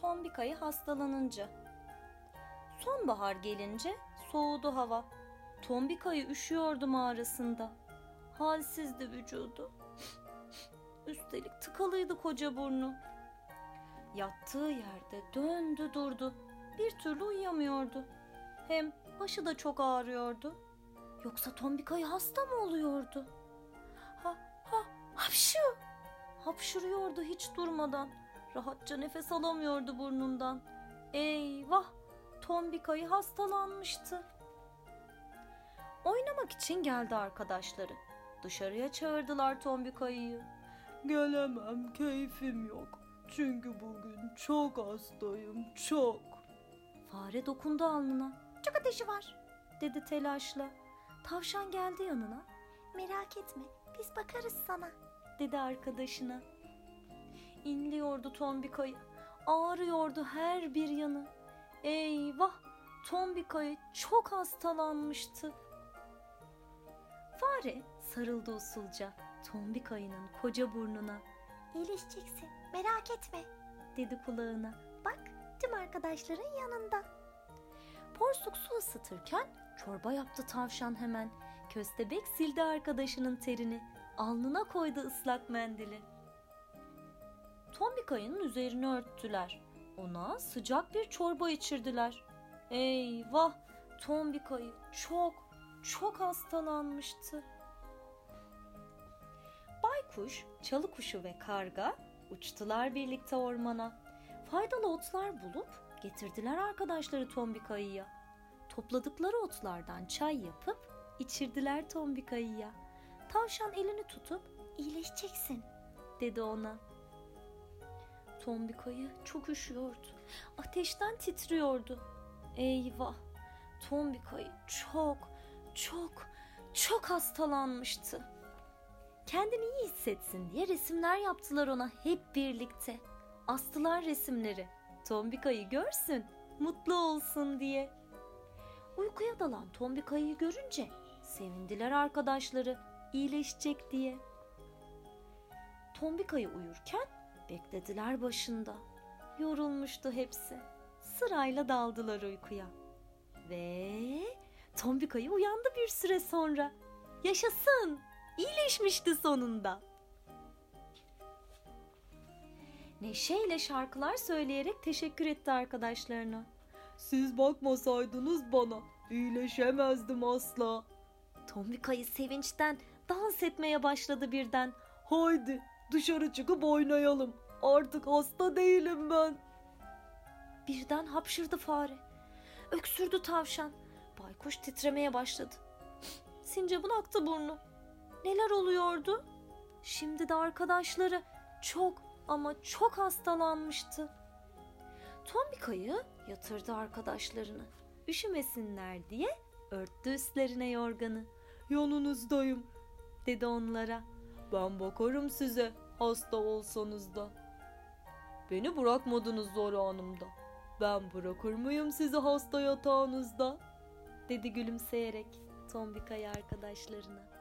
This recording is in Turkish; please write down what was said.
Tombikayı hastalanınca. Sonbahar gelince soğudu hava. Tombikayı üşüyordu mağarasında. Halsizdi vücudu. Üstelik tıkalıydı koca burnu. Yattığı yerde döndü durdu. Bir türlü uyuyamıyordu. Hem başı da çok ağrıyordu. Yoksa Tombikayı hasta mı oluyordu? Ha ha hapşu! Hapşırıyordu hiç durmadan. Rahatça nefes alamıyordu burnundan. Eyvah! Tombikayı hastalanmıştı. Oynamak için geldi arkadaşları. Dışarıya çağırdılar Tombikayı'yı. Gelemem keyfim yok. Çünkü bugün çok hastayım çok. Fare dokundu alnına. Çok ateşi var dedi telaşla. Tavşan geldi yanına. Merak etme biz bakarız sana dedi arkadaşına. İnliyordu Tombikayı. Ağrıyordu her bir yanı. Eyvah! Tombikayı çok hastalanmıştı. Fare sarıldı usulca Tombikayı'nın koca burnuna. İyileşeceksin merak etme dedi kulağına. Bak tüm arkadaşların yanında. Porsuk su ısıtırken çorba yaptı tavşan hemen. Köstebek sildi arkadaşının terini. Alnına koydu ıslak mendili. Tombikayı'nın üzerini örttüler. Ona sıcak bir çorba içirdiler. Eyvah! Tombikayı çok çok hastalanmıştı. Baykuş, çalı kuşu ve karga uçtular birlikte ormana. Faydalı otlar bulup getirdiler arkadaşları Tombikayı'ya. Topladıkları otlardan çay yapıp içirdiler Tombikayı'ya. Tavşan elini tutup iyileşeceksin dedi ona. Tombikayı çok üşüyordu. Ateşten titriyordu. Eyvah! Tombikayı çok, çok, çok hastalanmıştı. Kendini iyi hissetsin diye resimler yaptılar ona hep birlikte. Astılar resimleri. Tombikayı görsün, mutlu olsun diye. Uykuya dalan Tombikayı görünce sevindiler arkadaşları iyileşecek diye. Tombikayı uyurken beklediler başında. Yorulmuştu hepsi. Sırayla daldılar uykuya. Ve Tombikayı uyandı bir süre sonra. Yaşasın! İyileşmişti sonunda. Neşeyle şarkılar söyleyerek teşekkür etti arkadaşlarına. Siz bakmasaydınız bana iyileşemezdim asla. Tombikayı sevinçten dans etmeye başladı birden. Haydi dışarı çıkıp oynayalım. Artık hasta değilim ben. Birden hapşırdı fare. Öksürdü tavşan. Baykuş titremeye başladı. Sincap'ın aktı burnu. Neler oluyordu? Şimdi de arkadaşları çok ama çok hastalanmıştı. Tombikayı yatırdı arkadaşlarını. Üşümesinler diye örttü üstlerine yorganı. Yanınızdayım. Dedi onlara. Ben bakarım size hasta olsanız da. Beni bırakmadınız zor anımda. Ben bırakır mıyım sizi hasta yatağınızda? Dedi gülümseyerek Tombikayı arkadaşlarına.